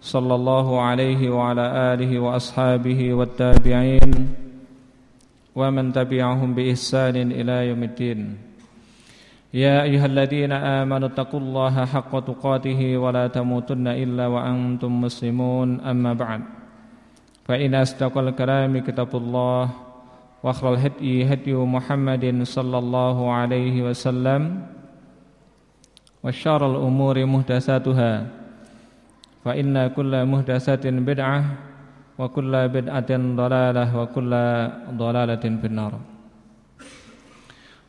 صلى الله عليه وعلى آله وأصحابه والتابعين ومن تبعهم بإحسان إلى يوم الدين. يا أيها الذين آمنوا اتقوا الله حق تقاته ولا تموتن إلا وأنتم مسلمون. أما بعد فإن أصدق الكلام كتاب الله وأخر الهدي هدي محمد صلى الله عليه وسلم وشر الأمور محدثاتها fa inna kulla muhdatsatin bid'ah wa kulla bid'atin dhalalah wa kulla dhalalatin finnar.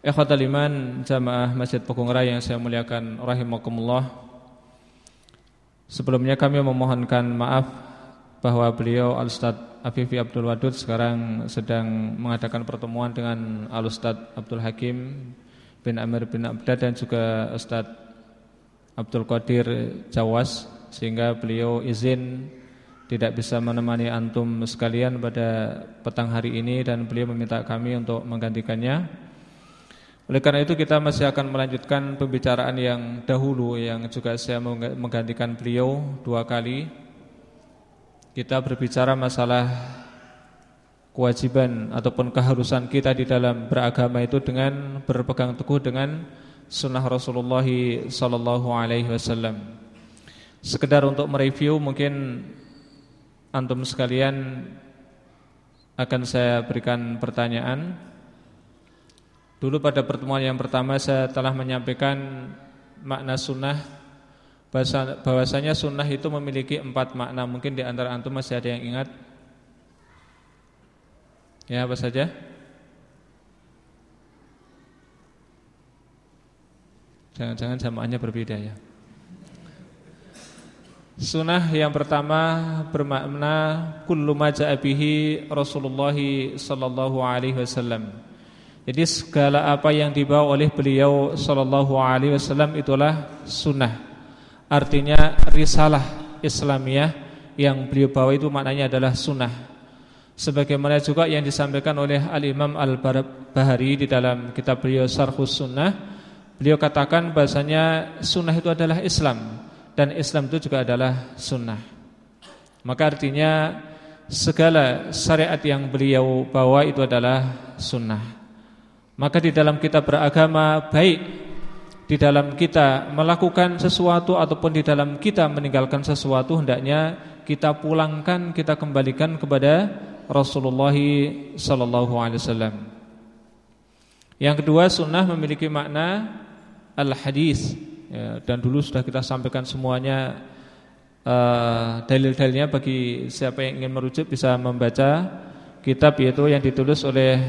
Ikhwatal iman jamaah Masjid Pokong Raya yang saya muliakan rahimakumullah. Sebelumnya kami memohonkan maaf bahwa beliau Al-Ustaz Afifi Abdul Wadud sekarang sedang mengadakan pertemuan dengan Al-Ustaz Abdul Hakim bin Amir bin Abdad dan juga Ustaz Abdul Qadir Jawas sehingga beliau izin tidak bisa menemani antum sekalian pada petang hari ini dan beliau meminta kami untuk menggantikannya. Oleh karena itu kita masih akan melanjutkan pembicaraan yang dahulu yang juga saya menggantikan beliau dua kali. Kita berbicara masalah kewajiban ataupun keharusan kita di dalam beragama itu dengan berpegang teguh dengan sunnah Rasulullah sallallahu alaihi wasallam. Sekedar untuk mereview mungkin antum sekalian akan saya berikan pertanyaan. Dulu pada pertemuan yang pertama saya telah menyampaikan makna sunnah bahwasanya sunnah itu memiliki empat makna. Mungkin di antara antum masih ada yang ingat? Ya apa saja? Jangan-jangan jamaahnya berbeda ya. Sunnah yang pertama bermakna kullu ma bihi Rasulullah sallallahu alaihi wasallam. Jadi segala apa yang dibawa oleh beliau sallallahu alaihi wasallam itulah sunnah. Artinya risalah Islamiyah yang beliau bawa itu maknanya adalah sunnah. Sebagaimana juga yang disampaikan oleh Al-Imam Al-Bahari di dalam kitab beliau Sarhus Sunnah, beliau katakan bahasanya sunnah itu adalah Islam dan Islam itu juga adalah sunnah. Maka artinya segala syariat yang beliau bawa itu adalah sunnah. Maka di dalam kita beragama baik di dalam kita melakukan sesuatu ataupun di dalam kita meninggalkan sesuatu hendaknya kita pulangkan kita kembalikan kepada Rasulullah sallallahu alaihi wasallam. Yang kedua sunnah memiliki makna al-hadis ya, dan dulu sudah kita sampaikan semuanya uh, dalil-dalilnya bagi siapa yang ingin merujuk bisa membaca kitab yaitu yang ditulis oleh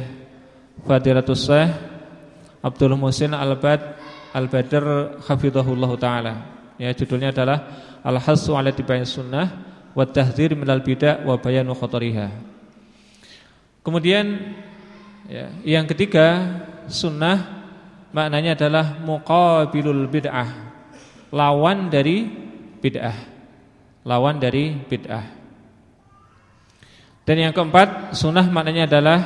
Fadilatus Syekh Abdul Musin Al-Bad Al-Badr Hafizahullah Ta'ala. Ya, Judulnya adalah Al-Hassu ala tibayin sunnah Wa tahdzir minal bid'ah wa bayanu Kemudian ya, Yang ketiga Sunnah maknanya adalah muqabilul bid'ah, lawan dari bid'ah. Lawan dari bid'ah. Dan yang keempat, sunnah maknanya adalah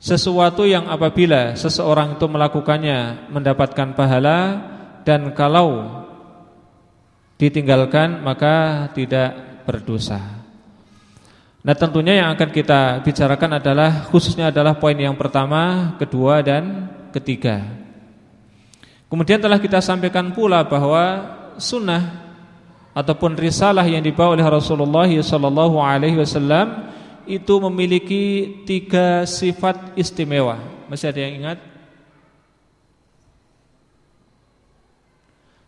sesuatu yang apabila seseorang itu melakukannya mendapatkan pahala dan kalau ditinggalkan maka tidak berdosa. Nah tentunya yang akan kita bicarakan adalah khususnya adalah poin yang pertama, kedua dan ketiga. Kemudian telah kita sampaikan pula bahwa sunnah ataupun risalah yang dibawa oleh Rasulullah wasallam itu memiliki tiga sifat istimewa. Masih ada yang ingat?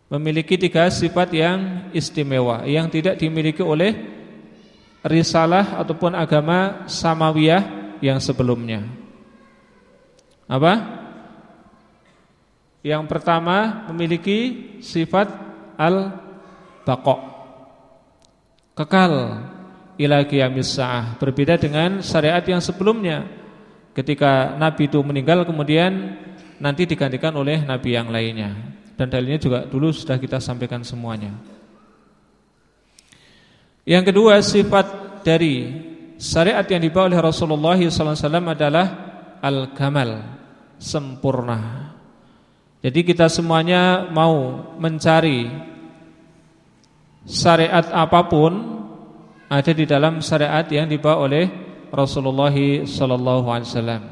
Memiliki tiga sifat yang istimewa yang tidak dimiliki oleh risalah ataupun agama samawiyah yang sebelumnya. Apa? Yang pertama memiliki sifat al-baqa. Kekal. ila qiyamis saah. Berbeda dengan syariat yang sebelumnya. Ketika nabi itu meninggal kemudian nanti digantikan oleh nabi yang lainnya. Dan dalilnya juga dulu sudah kita sampaikan semuanya. Yang kedua sifat dari syariat yang dibawa oleh Rasulullah SAW adalah al-kamal, sempurna. Jadi kita semuanya mau mencari syariat apa pun ada di dalam syariat yang dibawa oleh Rasulullah sallallahu alaihi wasallam.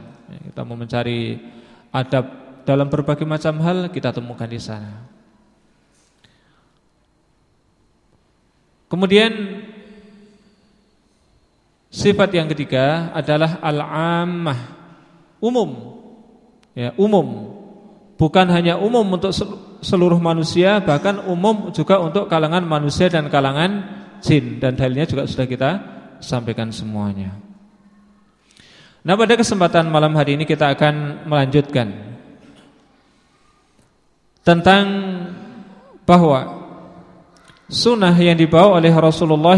Kita mau mencari adab dalam berbagai macam hal kita temukan di sana. Kemudian sifat yang ketiga adalah al-ammah, umum. Ya, umum. Bukan hanya umum untuk seluruh manusia, bahkan umum juga untuk kalangan manusia dan kalangan jin dan dalilnya juga sudah kita sampaikan semuanya. Nah, pada kesempatan malam hari ini kita akan melanjutkan tentang bahwa sunnah yang dibawa oleh Rasulullah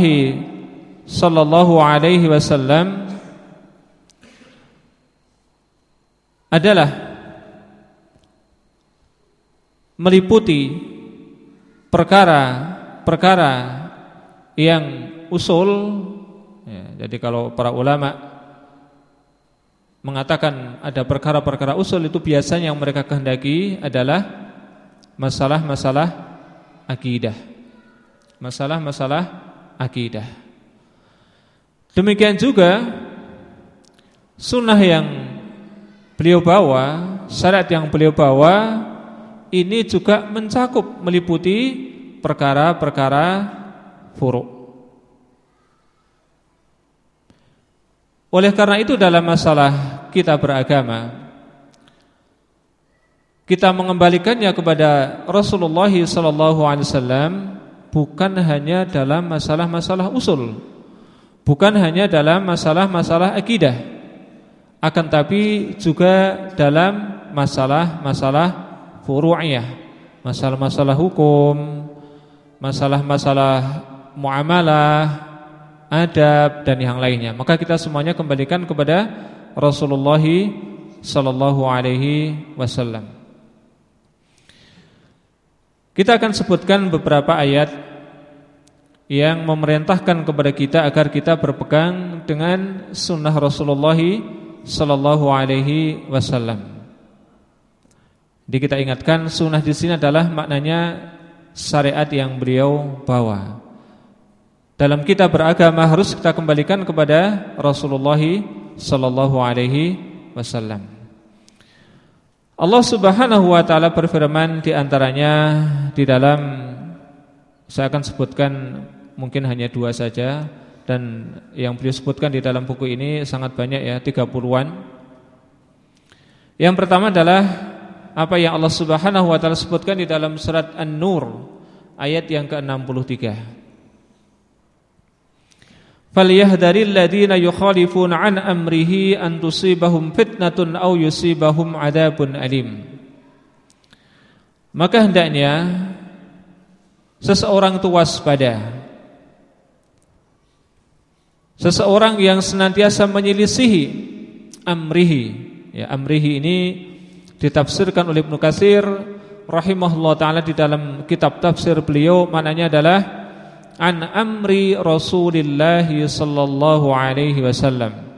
sallallahu alaihi wasallam adalah meliputi perkara-perkara yang usul ya, jadi kalau para ulama mengatakan ada perkara-perkara usul itu biasanya yang mereka kehendaki adalah masalah-masalah akidah. Masalah-masalah akidah. Demikian juga sunnah yang beliau bawa syariat yang beliau bawa ini juga mencakup meliputi perkara-perkara furuk. Oleh karena itu dalam masalah kita beragama kita mengembalikannya kepada Rasulullah sallallahu alaihi wasallam bukan hanya dalam masalah-masalah usul, bukan hanya dalam masalah-masalah akidah, akan tapi juga dalam masalah-masalah furu'iyah, masalah-masalah hukum, masalah-masalah muamalah, adab dan yang lainnya. Maka kita semuanya kembalikan kepada Rasulullah sallallahu alaihi wasallam. Kita akan sebutkan beberapa ayat yang memerintahkan kepada kita agar kita berpegang dengan sunnah Rasulullah sallallahu alaihi wasallam. Jadi kita ingatkan sunnah di sini adalah maknanya syariat yang beliau bawa. Dalam kita beragama harus kita kembalikan kepada Rasulullah sallallahu alaihi wasallam. Allah Subhanahu wa taala berfirman di antaranya di dalam saya akan sebutkan mungkin hanya dua saja dan yang beliau sebutkan di dalam buku ini sangat banyak ya 30-an. Yang pertama adalah apa yang Allah Subhanahu wa taala sebutkan di dalam surat An-Nur ayat yang ke-63. Falyahdharil ladzina yukhalifuna an amrihi an tusibahum fitnatun aw yusibahum adzabun alim. Maka hendaknya seseorang itu waspada. Seseorang yang senantiasa menyelisihi amrihi. Ya, amrihi ini ditafsirkan oleh Ibnu Katsir rahimahullah taala di dalam kitab tafsir beliau maknanya adalah an amri Rasulillah sallallahu alaihi wasallam.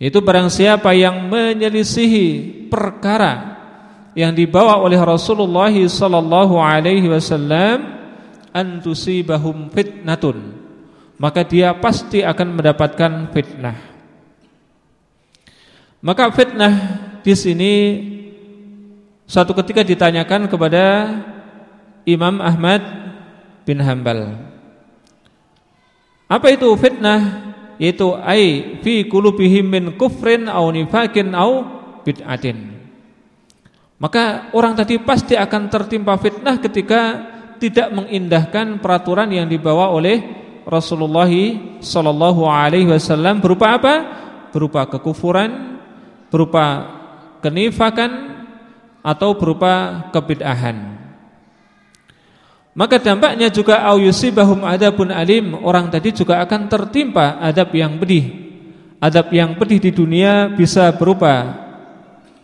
Itu barang siapa yang menyelisihi perkara yang dibawa oleh Rasulullah sallallahu alaihi wasallam antusibahum fitnatun maka dia pasti akan mendapatkan fitnah. Maka fitnah di sini suatu ketika ditanyakan kepada Imam Ahmad bin Hambal. Apa itu fitnah? Yaitu ai fi qulubihim min kufrin au nifakin au bid'atin. Maka orang tadi pasti akan tertimpa fitnah ketika tidak mengindahkan peraturan yang dibawa oleh Rasulullah sallallahu alaihi wasallam berupa apa? Berupa kekufuran, berupa kenifakan atau berupa kebid'ahan. maka dampaknya juga au yusibahum adabun alim, orang tadi juga akan tertimpa adab yang pedih. Adab yang pedih di dunia bisa berupa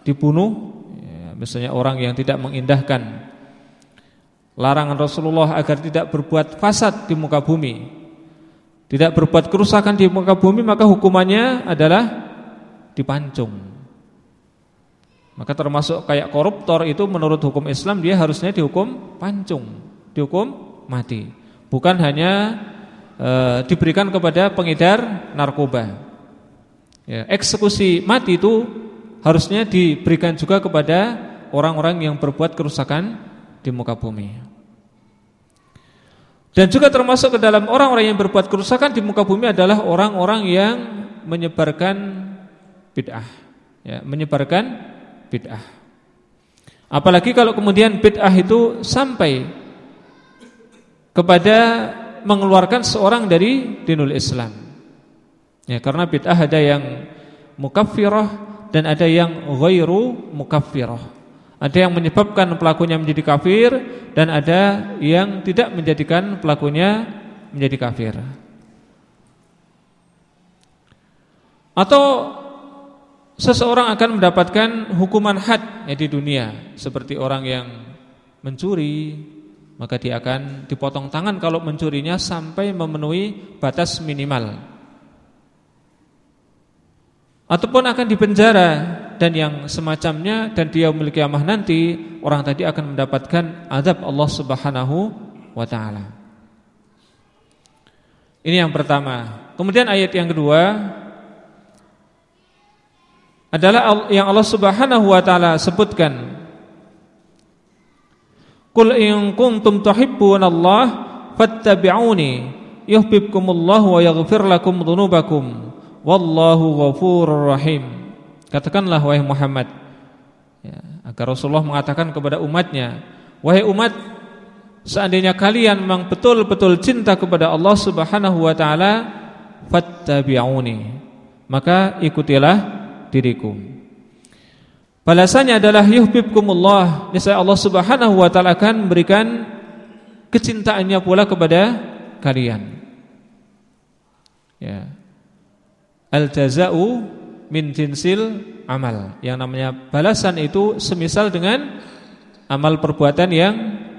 dibunuh, ya, misalnya orang yang tidak mengindahkan larangan Rasulullah agar tidak berbuat fasad di muka bumi. Tidak berbuat kerusakan di muka bumi maka hukumannya adalah dipancung. Maka termasuk kayak koruptor itu menurut hukum Islam dia harusnya dihukum pancung dihukum mati. Bukan hanya e, diberikan kepada pengedar narkoba. Ya, eksekusi mati itu harusnya diberikan juga kepada orang-orang yang berbuat kerusakan di muka bumi. Dan juga termasuk ke dalam orang-orang yang berbuat kerusakan di muka bumi adalah orang-orang yang menyebarkan bid'ah, ya, menyebarkan bid'ah. Apalagi kalau kemudian bid'ah itu sampai kepada mengeluarkan seorang dari dinul Islam. Ya, karena bid'ah ada yang mukaffirah dan ada yang ghairu mukaffirah. Ada yang menyebabkan pelakunya menjadi kafir dan ada yang tidak menjadikan pelakunya menjadi kafir. Atau seseorang akan mendapatkan hukuman had ya, di dunia seperti orang yang mencuri, maka dia akan dipotong tangan kalau mencurinya sampai memenuhi batas minimal. Ataupun akan dipenjara dan yang semacamnya dan dia memiliki amah nanti orang tadi akan mendapatkan azab Allah Subhanahu wa taala. Ini yang pertama. Kemudian ayat yang kedua adalah yang Allah Subhanahu wa taala sebutkan Qul in kuntum Allah fattabi'uni yuhibbukumullah wa yaghfir lakum dhunubakum wallahu ghafurur rahim. Katakanlah wahai Muhammad ya, agar Rasulullah mengatakan kepada umatnya, wahai umat, seandainya kalian memang betul-betul cinta kepada Allah Subhanahu wa taala, fattabi'uni. Maka ikutilah diriku. Balasannya adalah yuhibbukumullah. Niscaya Allah Subhanahu wa taala akan memberikan kecintaannya pula kepada kalian. Ya. Al jazaa'u min jinsil amal. Yang namanya balasan itu semisal dengan amal perbuatan yang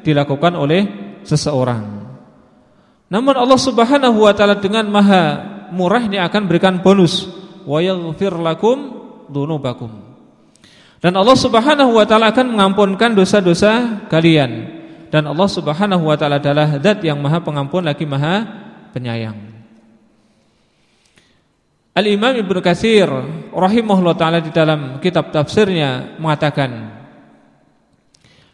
dilakukan oleh seseorang. Namun Allah Subhanahu wa taala dengan Maha murahnya akan berikan bonus wa yaghfir lakum dzunubakum. Dan Allah Subhanahu wa taala akan mengampunkan dosa-dosa kalian. Dan Allah Subhanahu wa taala adalah zat yang Maha Pengampun lagi Maha Penyayang. Al-Imam Ibnu Katsir rahimahullah taala di dalam kitab tafsirnya mengatakan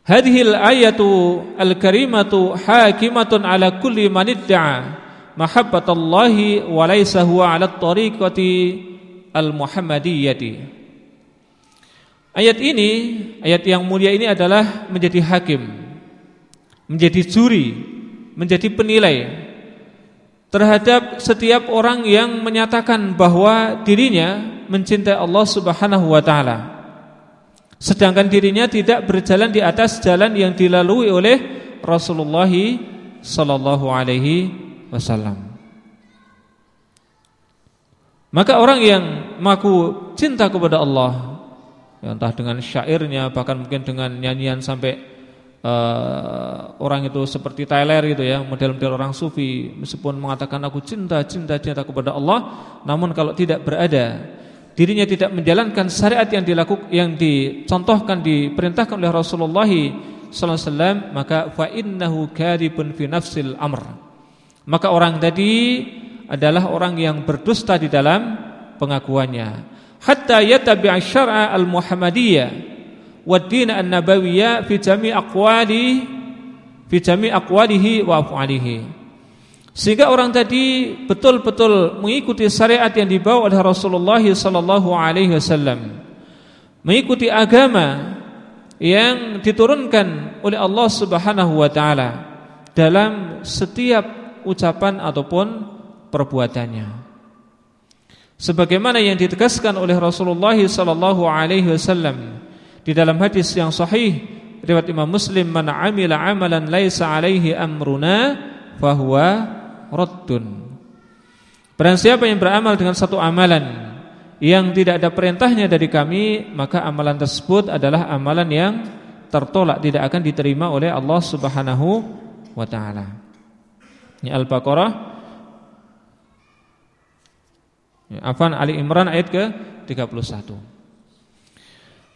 Hadhil ayatu al-karimatu hakimatun ala kulli man idda'a mahabbatallahi wa laysa huwa ala at-tariqati al-muhammadiyyati Ayat ini, ayat yang mulia ini adalah menjadi hakim, menjadi juri, menjadi penilai terhadap setiap orang yang menyatakan bahwa dirinya mencintai Allah Subhanahu wa taala. Sedangkan dirinya tidak berjalan di atas jalan yang dilalui oleh Rasulullah sallallahu alaihi wasallam. Maka orang yang mengaku cinta kepada Allah ya, entah dengan syairnya bahkan mungkin dengan nyanyian sampai uh, orang itu seperti Tyler gitu ya model-model orang sufi meskipun mengatakan aku cinta cinta cinta kepada Allah namun kalau tidak berada dirinya tidak menjalankan syariat yang dilakukan yang dicontohkan diperintahkan oleh Rasulullah sallallahu alaihi wasallam maka fa innahu kadibun fi nafsil amr. Maka orang tadi adalah orang yang berdusta di dalam pengakuannya. Hatta yatabi'a syar'a al-muhammadiyah wa din an-nabawiyya fi jami' aqwali fi jami' aqwalihi wa af'alihi. Sehingga orang tadi betul-betul mengikuti syariat yang dibawa oleh Rasulullah sallallahu alaihi wasallam. Mengikuti agama yang diturunkan oleh Allah Subhanahu wa taala dalam setiap ucapan ataupun perbuatannya sebagaimana yang ditegaskan oleh Rasulullah sallallahu alaihi wasallam di dalam hadis yang sahih riwayat Imam Muslim man amila amalan laisa alaihi amruna fahuwa raddun. Barang siapa yang beramal dengan satu amalan yang tidak ada perintahnya dari kami, maka amalan tersebut adalah amalan yang tertolak, tidak akan diterima oleh Allah Subhanahu wa taala. Ini Al-Baqarah ya, Afan Ali Imran ayat ke 31.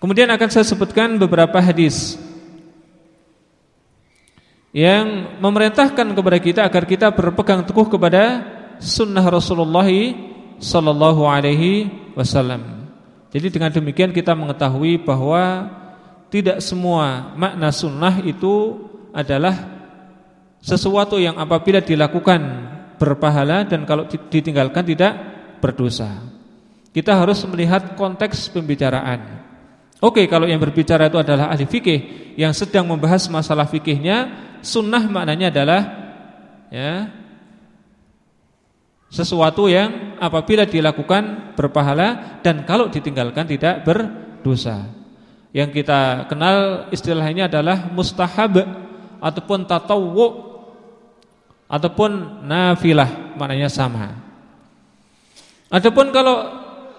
Kemudian akan saya sebutkan beberapa hadis yang memerintahkan kepada kita agar kita berpegang teguh kepada sunnah Rasulullah sallallahu alaihi wasallam. Jadi dengan demikian kita mengetahui bahwa tidak semua makna sunnah itu adalah sesuatu yang apabila dilakukan berpahala dan kalau ditinggalkan tidak berdosa. Kita harus melihat konteks pembicaraan. Oke, kalau yang berbicara itu adalah ahli fikih yang sedang membahas masalah fikihnya, sunnah maknanya adalah ya sesuatu yang apabila dilakukan berpahala dan kalau ditinggalkan tidak berdosa. Yang kita kenal istilahnya adalah mustahab ataupun tatawwu ataupun nafilah maknanya sama. Adapun kalau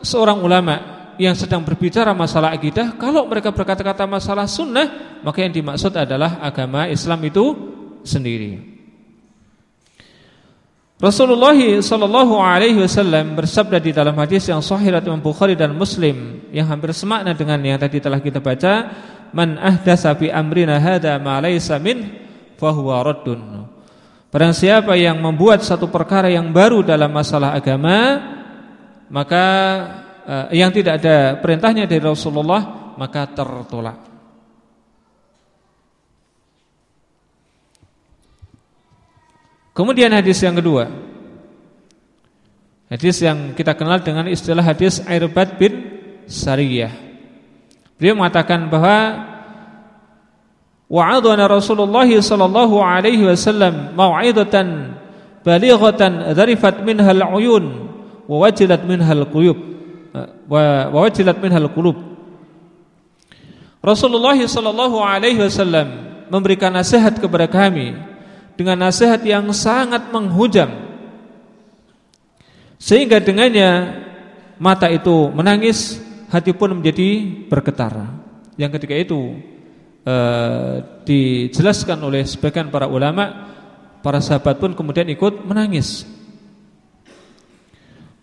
seorang ulama yang sedang berbicara masalah akidah Kalau mereka berkata-kata masalah sunnah Maka yang dimaksud adalah agama Islam itu sendiri Rasulullah sallallahu alaihi wasallam bersabda di dalam hadis yang sahih Imam Bukhari dan Muslim yang hampir semakna dengan yang tadi telah kita baca, "Man ahdatsa fi amrina hadza ma laysa min fahuwa raddun." Barang siapa yang membuat satu perkara yang baru dalam masalah agama, maka uh, yang tidak ada perintahnya dari Rasulullah maka tertolak. Kemudian hadis yang kedua. Hadis yang kita kenal dengan istilah hadis Airbad bin Sariyah. Beliau mengatakan bahwa wa'adana Rasulullah sallallahu alaihi wasallam mau'izatan balighatan dzarifat minhal uyun wa wajilat minhal qulub wa wajilat minhal qulub. Rasulullah sallallahu alaihi wasallam memberikan nasihat kepada kami dengan nasihat yang sangat menghujam sehingga dengannya mata itu menangis, hati pun menjadi bergetar. Yang ketika itu uh, dijelaskan oleh sebagian para ulama, para sahabat pun kemudian ikut menangis.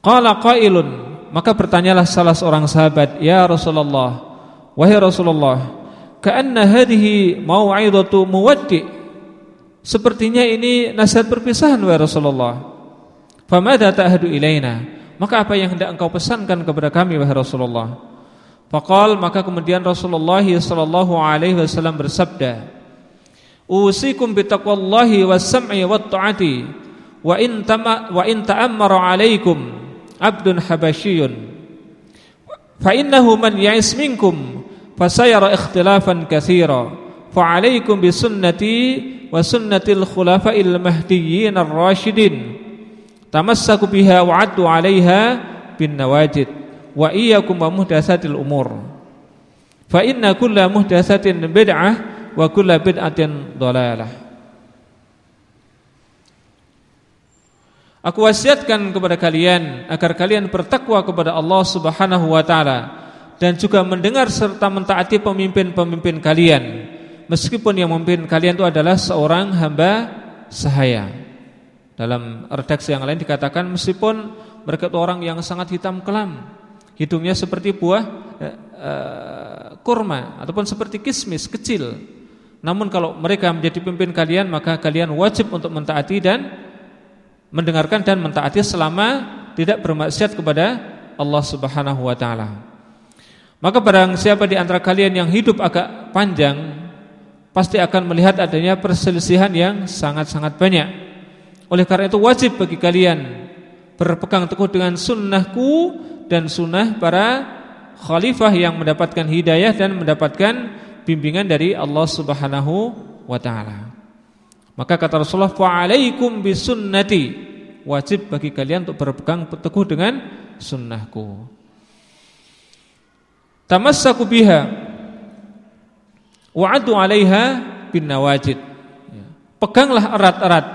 Qala qailun maka bertanyalah salah seorang sahabat, "Ya Rasulullah, wahai Rasulullah, ka'anna hadhihi mau'izatu muwaddi." Sepertinya ini nasihat perpisahan wahai Rasulullah. Famadza ta'hadu ilaina? Maka apa yang hendak engkau pesankan kepada kami wahai Rasulullah? Faqal maka kemudian Rasulullah sallallahu alaihi wasallam bersabda, "Usikum bitaqwallahi was-sam'i wat-ta'ati wa in tama wa in ta'ammara 'alaikum abdun habasyiyun fa innahu man ya'is minkum fasayara ikhtilafan katsira fa alaikum bi sunnati wa sunnatil khulafa'il mahdiyyin ar-rasyidin tamassaku biha wa 'addu 'alaiha bin nawajid wa iyyakum wa muhdatsatil umur fa inna kulla muhdatsatin bid'ah wa kulla bid'atin dhalalah Aku wasiatkan kepada kalian agar kalian bertakwa kepada Allah Subhanahu wa taala dan juga mendengar serta mentaati pemimpin-pemimpin kalian meskipun yang memimpin kalian itu adalah seorang hamba sahaya. Dalam redaksi yang lain dikatakan meskipun mereka itu orang yang sangat hitam kelam, hidungnya seperti buah eh, eh, kurma ataupun seperti kismis kecil. Namun kalau mereka menjadi pemimpin kalian maka kalian wajib untuk mentaati dan mendengarkan dan mentaati selama tidak bermaksiat kepada Allah Subhanahu wa taala. Maka barang siapa di antara kalian yang hidup agak panjang pasti akan melihat adanya perselisihan yang sangat-sangat banyak. Oleh karena itu wajib bagi kalian berpegang teguh dengan sunnahku dan sunnah para khalifah yang mendapatkan hidayah dan mendapatkan bimbingan dari Allah Subhanahu wa taala. Maka kata Rasulullah fa'alaikum bisunnati wajib bagi kalian untuk berpegang teguh dengan sunnahku. Tamassaku biha Wa'adu 'alaiha bin nawajid. Ya. Peganglah erat-erat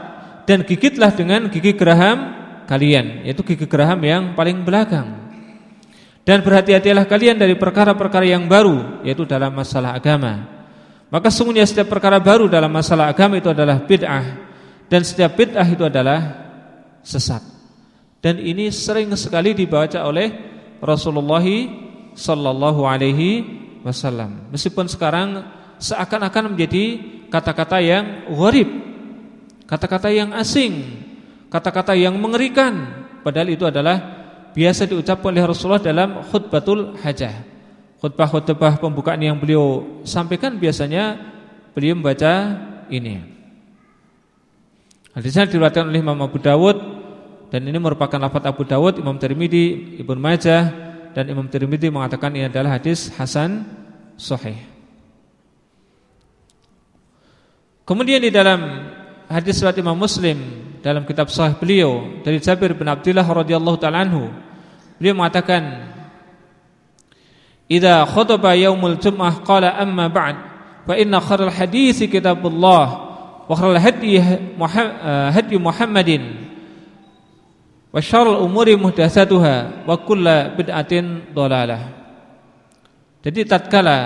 dan gigitlah dengan gigi geraham kalian, yaitu gigi geraham yang paling belakang. Dan berhati-hatilah kalian dari perkara-perkara yang baru, yaitu dalam masalah agama. Maka sungguhnya setiap perkara baru dalam masalah agama itu adalah bid'ah dan setiap bid'ah itu adalah sesat. Dan ini sering sekali dibaca oleh Rasulullah sallallahu alaihi wasallam. Meskipun sekarang seakan-akan menjadi kata-kata yang gharib, kata-kata yang asing, kata-kata yang mengerikan, padahal itu adalah biasa diucapkan oleh Rasulullah dalam khutbatul hajah. Khutbah-khutbah pembukaan yang beliau sampaikan biasanya beliau membaca ini. Hadisnya diriwayatkan oleh Imam Abu Dawud dan ini merupakan lafaz Abu Dawud, Imam Tirmidzi, Ibnu Majah dan Imam Tirmidzi mengatakan ini adalah hadis hasan sahih. Kemudian di dalam hadis riwayat Imam Muslim dalam kitab sahih beliau dari Jabir bin Abdullah radhiyallahu taala anhu, beliau mengatakan Yaumul jum'ah qala amma ba'd fa inna khairal hadisi kitabullah wa khairal hadi hadi Muhammadin wa syarrul umuri muhdatsatuha wa kullu bid'atin dhalalah. Jadi tatkala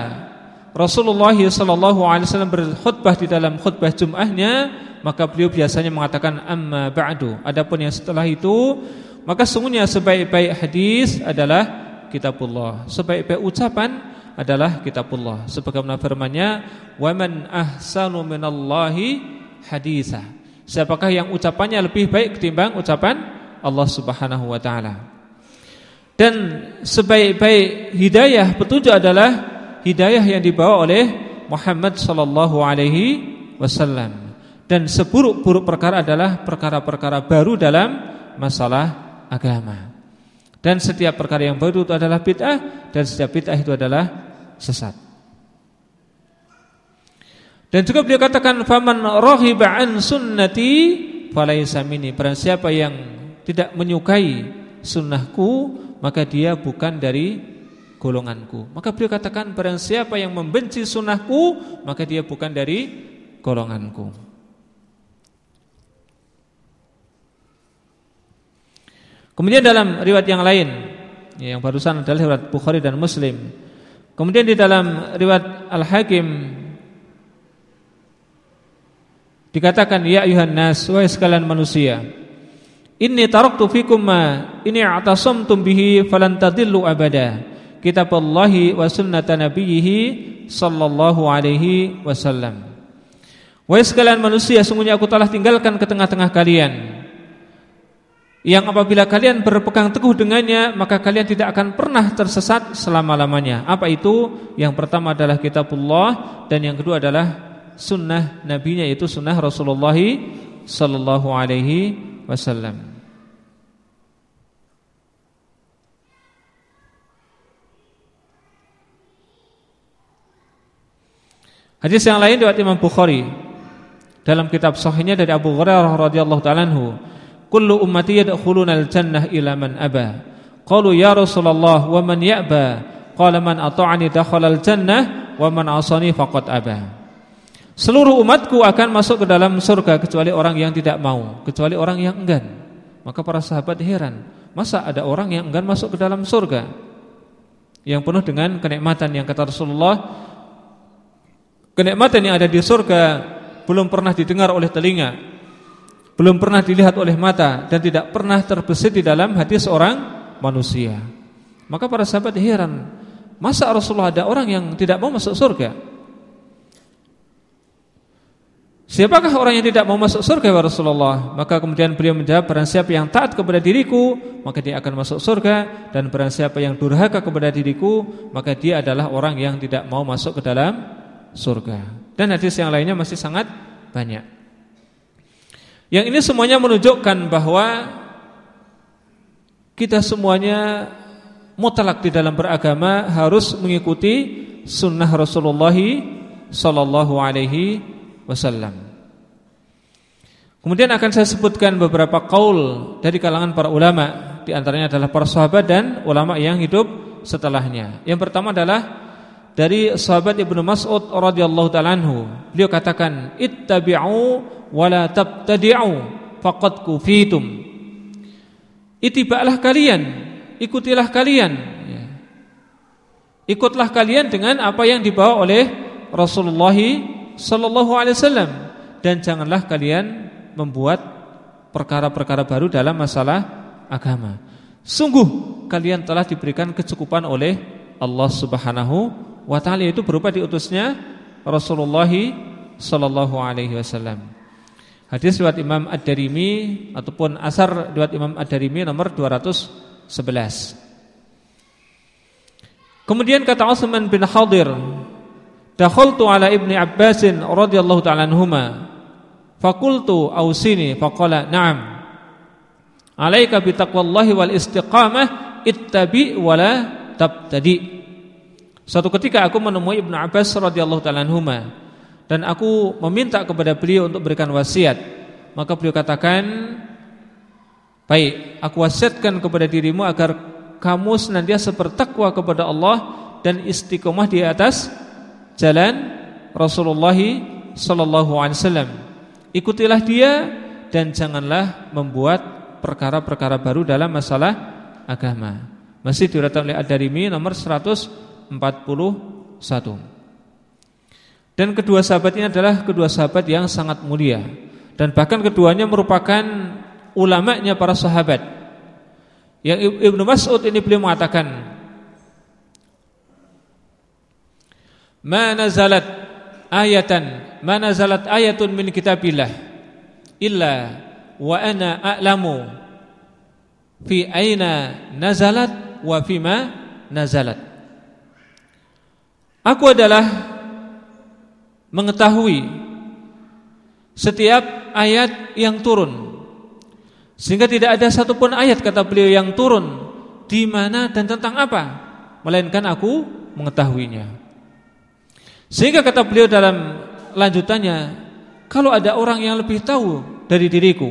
Rasulullah sallallahu alaihi wasallam berkhutbah di dalam khutbah Jum'ahnya, maka beliau biasanya mengatakan amma ba'du. Adapun yang setelah itu, maka sungguhnya sebaik-baik hadis adalah kitabullah. Sebaik-baik ucapan adalah kitabullah. Sebagaimana firman-Nya, "Wa man ahsanu minallahi haditsa." Siapakah yang ucapannya lebih baik ketimbang ucapan Allah Subhanahu wa taala. Dan sebaik-baik hidayah petunjuk adalah hidayah yang dibawa oleh Muhammad sallallahu alaihi wasallam. Dan seburuk-buruk perkara adalah perkara-perkara baru dalam masalah agama. Dan setiap perkara yang baru itu adalah bid'ah dan setiap bid'ah itu adalah sesat. Dan juga beliau katakan faman rahiba an sunnati falaisa minni. Siapa yang tidak menyukai sunnahku maka dia bukan dari golonganku. Maka beliau katakan barang siapa yang membenci sunnahku maka dia bukan dari golonganku. Kemudian dalam riwayat yang lain yang barusan adalah riwayat Bukhari dan Muslim. Kemudian di dalam riwayat Al-Hakim dikatakan ya ayuhan nas wahai sekalian manusia Inni taraktu fikum ma ini atasamtum bihi falan tadillu abada. Kitab Allah wa sunnata nabiyhi sallallahu alaihi wasallam. Wahai sekalian manusia, sungguhnya aku telah tinggalkan ke tengah-tengah kalian yang apabila kalian berpegang teguh dengannya maka kalian tidak akan pernah tersesat selama-lamanya. Apa itu? Yang pertama adalah kitabullah dan yang kedua adalah sunnah nabinya yaitu sunnah Rasulullah sallallahu alaihi wasallam. Hadis yang lain dari Imam Bukhari dalam kitab sahihnya dari Abu Hurairah radhiyallahu taala anhu, "Kullu ummati yadkhuluna al-jannah ila man aba." Qalu ya Rasulullah wa man ya'ba? Qala man ata'ani dakhala al-jannah wa man 'asani faqad aba. Seluruh umatku akan masuk ke dalam surga kecuali orang yang tidak mau, kecuali orang yang enggan. Maka para sahabat heran, masa ada orang yang enggan masuk ke dalam surga? Yang penuh dengan kenikmatan yang kata Rasulullah Kenikmatan yang ada di surga belum pernah didengar oleh telinga, belum pernah dilihat oleh mata dan tidak pernah terbesit di dalam hati seorang manusia. Maka para sahabat heran, masa Rasulullah ada orang yang tidak mau masuk surga? Siapakah orang yang tidak mau masuk surga ya Rasulullah? Maka kemudian beliau menjawab Barang siapa yang taat kepada diriku Maka dia akan masuk surga Dan barang siapa yang durhaka kepada diriku Maka dia adalah orang yang tidak mau masuk ke dalam surga. Dan hadis yang lainnya masih sangat banyak. Yang ini semuanya menunjukkan bahwa kita semuanya mutlak di dalam beragama harus mengikuti sunnah Rasulullah sallallahu alaihi wasallam. Kemudian akan saya sebutkan beberapa kaul dari kalangan para ulama, di antaranya adalah para sahabat dan ulama yang hidup setelahnya. Yang pertama adalah dari sahabat Ibnu Mas'ud radhiyallahu taala anhu. Beliau katakan, "Ittabi'u wa la tabtadi'u faqad kufitum." Itibaklah kalian, ikutilah kalian. Ya. Ikutlah kalian dengan apa yang dibawa oleh Rasulullah sallallahu alaihi wasallam dan janganlah kalian membuat perkara-perkara baru dalam masalah agama. Sungguh kalian telah diberikan kecukupan oleh Allah Subhanahu wa taala itu berupa diutusnya Rasulullah sallallahu alaihi wasallam. Hadis riwayat Imam Ad-Darimi ataupun asar riwayat Imam Ad-Darimi nomor 211. Kemudian kata Utsman bin Hadir, "Dakhaltu ala Ibni Abbas radhiyallahu ta'ala anhuma, faqultu ausini faqala na'am. Alaika bi taqwallahi wal istiqamah ittabi wala tabtadi." Suatu ketika aku menemui Ibnu Abbas radhiyallahu taala anhuma dan aku meminta kepada beliau untuk berikan wasiat. Maka beliau katakan, "Baik, aku wasiatkan kepada dirimu agar kamu senantiasa bertakwa kepada Allah dan istiqomah di atas jalan Rasulullah sallallahu alaihi wasallam. Ikutilah dia dan janganlah membuat perkara-perkara baru dalam masalah agama." Masih diriwayatkan oleh Ad-Darimi nomor 100 41 Dan kedua sahabat ini adalah kedua sahabat yang sangat mulia. Dan bahkan keduanya merupakan ulamanya para sahabat. Yang Ibnu Mas'ud ini beliau mengatakan Ma nazalat ayatan Ma nazalat ayatun min kitabillah Illa wa ana a'lamu Fi aina nazalat wa fima nazalat. Aku adalah mengetahui setiap ayat yang turun. Sehingga tidak ada satupun ayat kata beliau yang turun di mana dan tentang apa melainkan aku mengetahuinya. Sehingga kata beliau dalam lanjutannya kalau ada orang yang lebih tahu dari diriku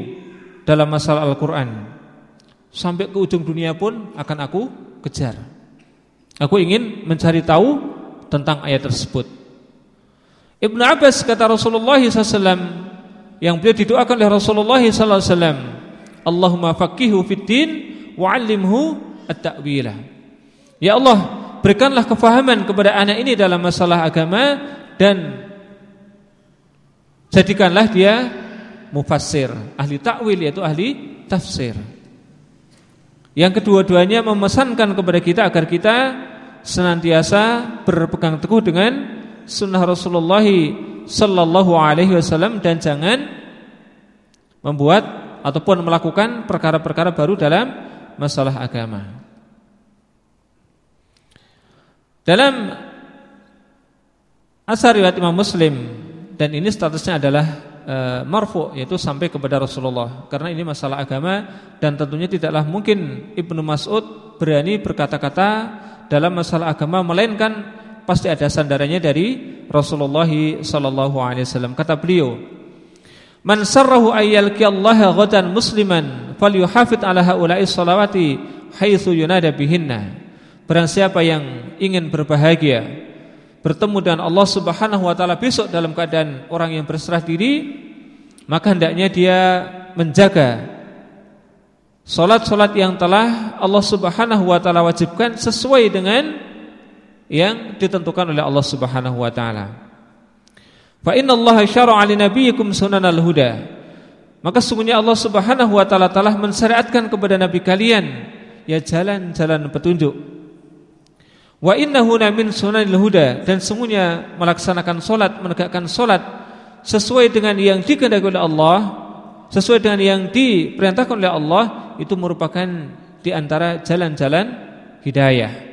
dalam masalah Al-Qur'an sampai ke ujung dunia pun akan aku kejar. Aku ingin mencari tahu tentang ayat tersebut. Ibnu Abbas kata Rasulullah SAW yang beliau didoakan oleh Rasulullah SAW, Allahumma faqihu fid din wa 'allimhu at-ta'wilah. Ya Allah, berikanlah kefahaman kepada anak ini dalam masalah agama dan jadikanlah dia mufassir, ahli takwil yaitu ahli tafsir. Yang kedua-duanya memesankan kepada kita agar kita senantiasa berpegang teguh dengan sunnah Rasulullah sallallahu alaihi wasallam dan jangan membuat ataupun melakukan perkara-perkara baru dalam masalah agama. Dalam asar riwayat Imam Muslim dan ini statusnya adalah e, marfu yaitu sampai kepada Rasulullah karena ini masalah agama dan tentunya tidaklah mungkin Ibnu Mas'ud berani berkata-kata dalam masalah agama melainkan pasti ada sandarannya dari Rasulullah sallallahu alaihi wasallam. Kata beliau, "Man sarrahu ayyalqi Allah ghadan musliman falyuhafid ala haula'i salawati haitsu yunada bihinna." Barang siapa yang ingin berbahagia bertemu dengan Allah Subhanahu wa taala besok dalam keadaan orang yang berserah diri, maka hendaknya dia menjaga Salat-salat yang telah Allah Subhanahu wa taala wajibkan sesuai dengan yang ditentukan oleh Allah Subhanahu wa taala. Fa inna Allah syara'a li nabiyikum sunanal huda. Maka sungguhnya Allah Subhanahu wa taala telah mensyariatkan kepada nabi kalian ya jalan-jalan petunjuk. Wa innahu min sunanil huda dan sungguhnya melaksanakan salat, menegakkan salat sesuai dengan yang dikehendaki oleh Allah, sesuai dengan yang diperintahkan oleh Allah itu merupakan di antara jalan-jalan hidayah.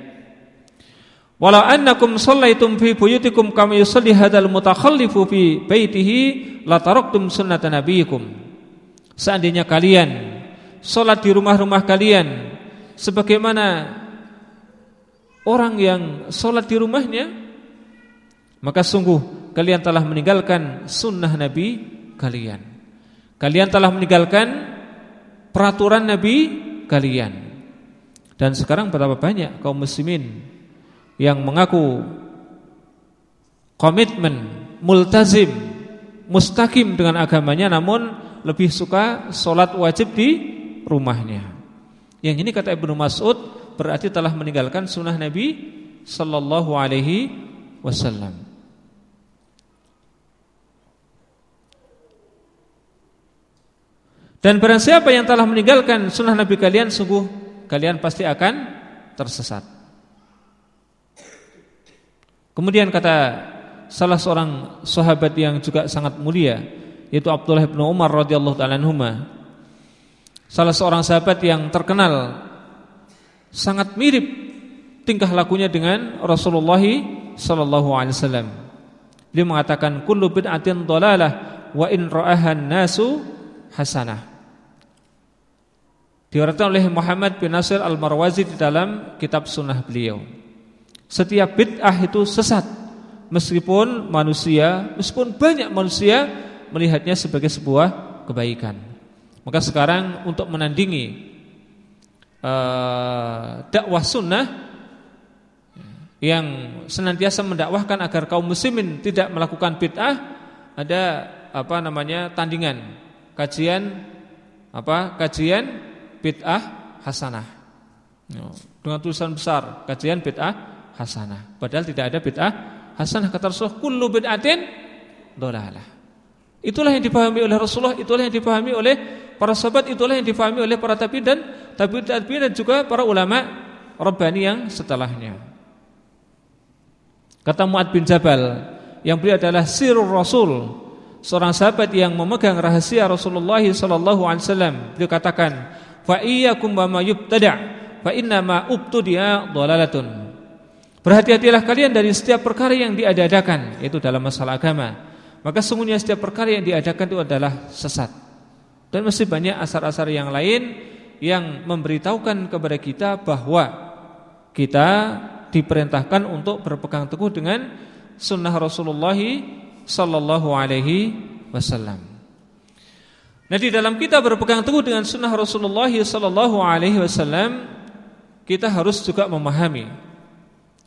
Walau annakum shallaitum fi buyutikum kama yusalli hadzal mutakhallifu fi baitihi la taraktum sunnata nabiyikum. Seandainya kalian salat di rumah-rumah kalian sebagaimana orang yang salat di rumahnya maka sungguh kalian telah meninggalkan sunnah nabi kalian. Kalian telah meninggalkan peraturan Nabi kalian. Dan sekarang betapa banyak kaum muslimin yang mengaku komitmen, multazim, mustaqim dengan agamanya namun lebih suka sholat wajib di rumahnya. Yang ini kata Ibnu Mas'ud berarti telah meninggalkan sunnah Nabi sallallahu alaihi wasallam. Dan barang siapa yang telah meninggalkan sunnah Nabi kalian Sungguh kalian pasti akan tersesat Kemudian kata salah seorang sahabat yang juga sangat mulia Yaitu Abdullah bin Umar radhiyallahu ta'ala anhuma Salah seorang sahabat yang terkenal Sangat mirip tingkah lakunya dengan Rasulullah sallallahu alaihi wasallam. Dia mengatakan kullu bid'atin dhalalah wa in ra'ahan nasu hasanah. Diuraikan oleh Muhammad bin Nasir Al-Marwazi di dalam kitab sunnah beliau. Setiap bid'ah itu sesat meskipun manusia, meskipun banyak manusia melihatnya sebagai sebuah kebaikan. Maka sekarang untuk menandingi uh, dakwah sunnah yang senantiasa mendakwahkan agar kaum muslimin tidak melakukan bid'ah ada apa namanya tandingan kajian apa kajian bid'ah hasanah. Dengan tulisan besar, kajian bid'ah hasanah. Padahal tidak ada bid'ah hasanah kata Rasulullah kullu bid'atin dhalalah. Itulah yang dipahami oleh Rasulullah, itulah yang dipahami oleh para sahabat, itulah yang dipahami oleh para tabi'in dan tabi'in dan juga para ulama rabbani yang setelahnya. Kata Muad bin Jabal yang beliau adalah sirur Rasul, seorang sahabat yang memegang rahasia Rasulullah sallallahu alaihi wasallam. Beliau katakan, fa iyyakum wa ma yubtada' fa inna ma ubtudi'a dhalalatun. Berhati-hatilah kalian dari setiap perkara yang diadakan itu dalam masalah agama. Maka sungguhnya setiap perkara yang diadakan itu adalah sesat. Dan masih banyak asar-asar yang lain yang memberitahukan kepada kita bahwa kita diperintahkan untuk berpegang teguh dengan sunnah Rasulullah sallallahu alaihi wasallam. Nah di dalam kita berpegang teguh dengan sunnah Rasulullah Sallallahu Alaihi Wasallam kita harus juga memahami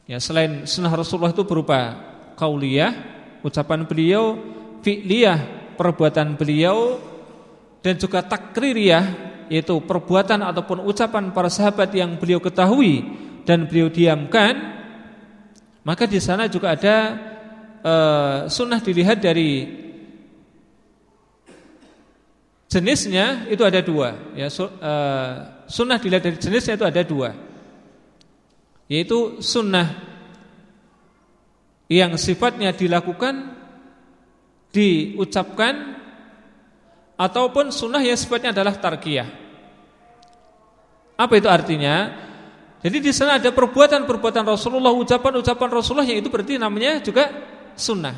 ya selain sunnah Rasulullah itu berupa kauliyah ucapan beliau fi'liyah perbuatan beliau dan juga takririyah yaitu perbuatan ataupun ucapan para sahabat yang beliau ketahui dan beliau diamkan maka di sana juga ada uh, sunnah dilihat dari Jenisnya itu ada dua. Ya, uh, Sunnah dilihat dari jenisnya itu ada dua Yaitu sunnah Yang sifatnya dilakukan Diucapkan Ataupun sunnah yang sifatnya adalah tarkiyah Apa itu artinya? Jadi di sana ada perbuatan-perbuatan Rasulullah Ucapan-ucapan Rasulullah Yang itu berarti namanya juga sunnah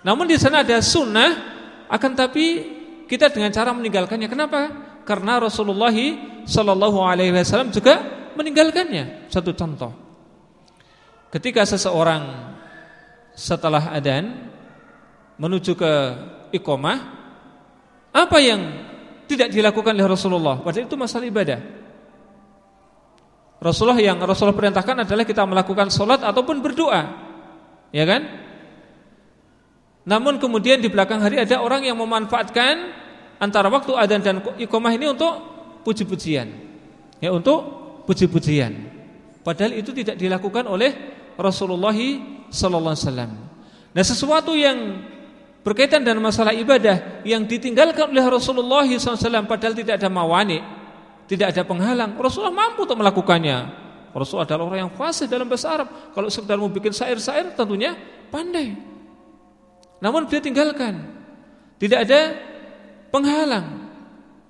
Namun di sana ada sunnah Akan tapi kita dengan cara meninggalkannya. Kenapa? Karena Rasulullah Shallallahu Alaihi Wasallam juga meninggalkannya. Satu contoh, ketika seseorang setelah adan menuju ke ikomah, apa yang tidak dilakukan oleh Rasulullah? Padahal itu masalah ibadah. Rasulullah yang Rasulullah perintahkan adalah kita melakukan sholat ataupun berdoa, ya kan? Namun kemudian di belakang hari ada orang yang memanfaatkan antara waktu adzan dan iqamah ini untuk puji-pujian. Ya, untuk puji-pujian. Padahal itu tidak dilakukan oleh Rasulullah sallallahu alaihi wasallam. Nah, sesuatu yang berkaitan dengan masalah ibadah yang ditinggalkan oleh Rasulullah SAW padahal tidak ada mawani, tidak ada penghalang, Rasulullah mampu untuk melakukannya. Rasul adalah orang yang fasih dalam bahasa Arab. Kalau sekedar mau bikin syair-syair tentunya pandai. Namun beliau tinggalkan. Tidak ada penghalang.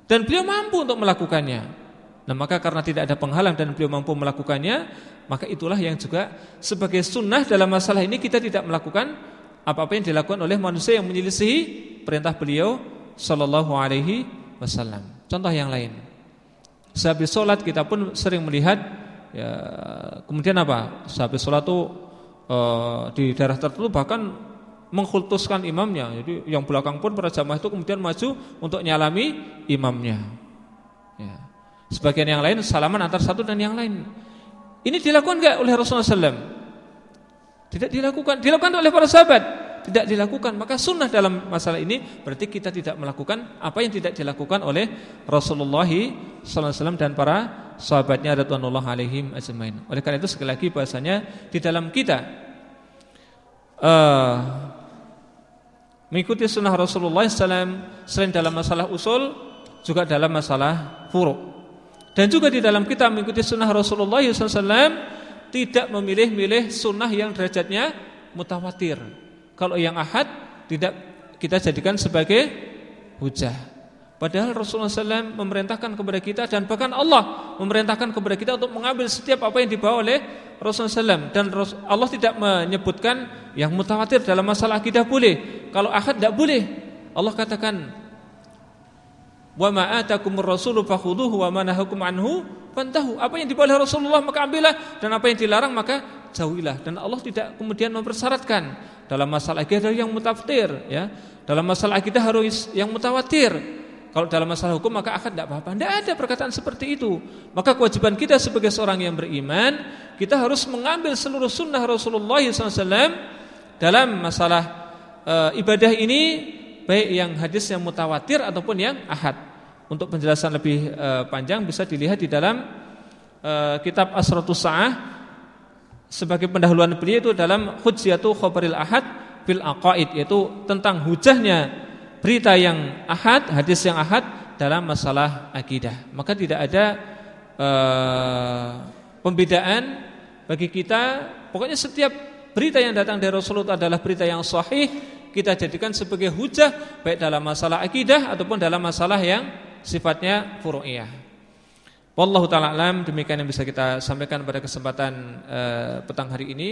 Dan beliau mampu untuk melakukannya. Nah maka karena tidak ada penghalang dan beliau mampu melakukannya, maka itulah yang juga sebagai sunnah dalam masalah ini kita tidak melakukan apa-apa yang dilakukan oleh manusia yang menyelisihi perintah beliau Sallallahu Alaihi Wasallam. Contoh yang lain, sehabis sholat kita pun sering melihat, ya, kemudian apa? Sehabis sholat itu uh, di daerah tertentu bahkan mengkultuskan imamnya. Jadi yang belakang pun para jamaah itu kemudian maju untuk nyalami imamnya. Sebagian yang lain salaman antar satu dan yang lain. Ini dilakukan enggak oleh Rasulullah SAW? Tidak dilakukan, dilakukan oleh para sahabat, tidak dilakukan. Maka sunnah dalam masalah ini berarti kita tidak melakukan apa yang tidak dilakukan oleh Rasulullah SAW dan para sahabatnya radhiyallahu alaihim ajmain. Oleh karena itu sekali lagi bahasanya di dalam kita uh, mengikuti sunnah Rasulullah SAW selain dalam masalah usul juga dalam masalah furu. Dan juga di dalam kita mengikuti sunnah Rasulullah SAW tidak memilih-milih sunnah yang derajatnya mutawatir. Kalau yang ahad tidak kita jadikan sebagai hujah. Padahal Rasulullah SAW memerintahkan kepada kita dan bahkan Allah memerintahkan kepada kita untuk mengambil setiap apa yang dibawa oleh Rasulullah SAW dan Allah tidak menyebutkan yang mutawatir dalam masalah akidah boleh. Kalau ahad tidak boleh. Allah katakan Wa ma rasulu fakhuduhu wa anhu fantahu. Apa yang diboleh Rasulullah maka ambillah dan apa yang dilarang maka jauhilah. Dan Allah tidak kemudian mempersyaratkan dalam masalah akidah yang mutawatir ya. Dalam masalah akidah harus yang mutawatir. Kalau dalam masalah hukum maka akan tidak apa-apa. Tidak ada perkataan seperti itu. Maka kewajiban kita sebagai seorang yang beriman, kita harus mengambil seluruh sunnah Rasulullah SAW dalam masalah e, ibadah ini baik yang hadis yang mutawatir ataupun yang ahad. Untuk penjelasan lebih uh, panjang bisa dilihat di dalam uh, kitab Asratus Sa'ah. Sebagai pendahuluan beliau itu dalam Hujjatu Khabaril Ahad fil Aqaid yaitu tentang hujahnya berita yang ahad, hadis yang ahad dalam masalah akidah. Maka tidak ada uh, pembedaan bagi kita, pokoknya setiap berita yang datang dari Rasulullah adalah berita yang sahih. Kita jadikan sebagai hujah baik dalam masalah akidah ataupun dalam masalah yang sifatnya furu'iyah. Wallahu taala alam demikian yang bisa kita sampaikan pada kesempatan uh, petang hari ini.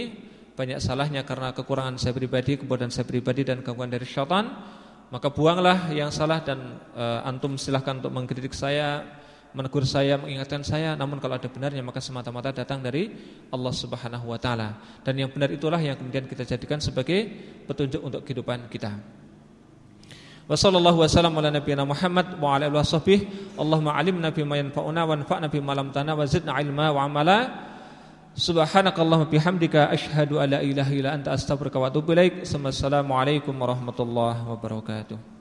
Banyak salahnya karena kekurangan saya pribadi, kemudian saya pribadi dan gangguan dari syaitan. Maka buanglah yang salah dan uh, antum silahkan untuk mengkritik saya menegur saya, mengingatkan saya, namun kalau ada benarnya maka semata-mata datang dari Allah Subhanahu wa taala. Dan yang benar itulah yang kemudian kita jadikan sebagai petunjuk untuk kehidupan kita. Wassallallahu wasallam ala nabiyina Muhammad wa ala alihi. Allahumma alimna bima yanfa'una wanfa'na bima lam tana wa zidna ilma wa amala. Subhanakallahumma bihamdika asyhadu ilaha illa anta astaghfiruka wa atubu ilaik. Assalamualaikum warahmatullahi wabarakatuh.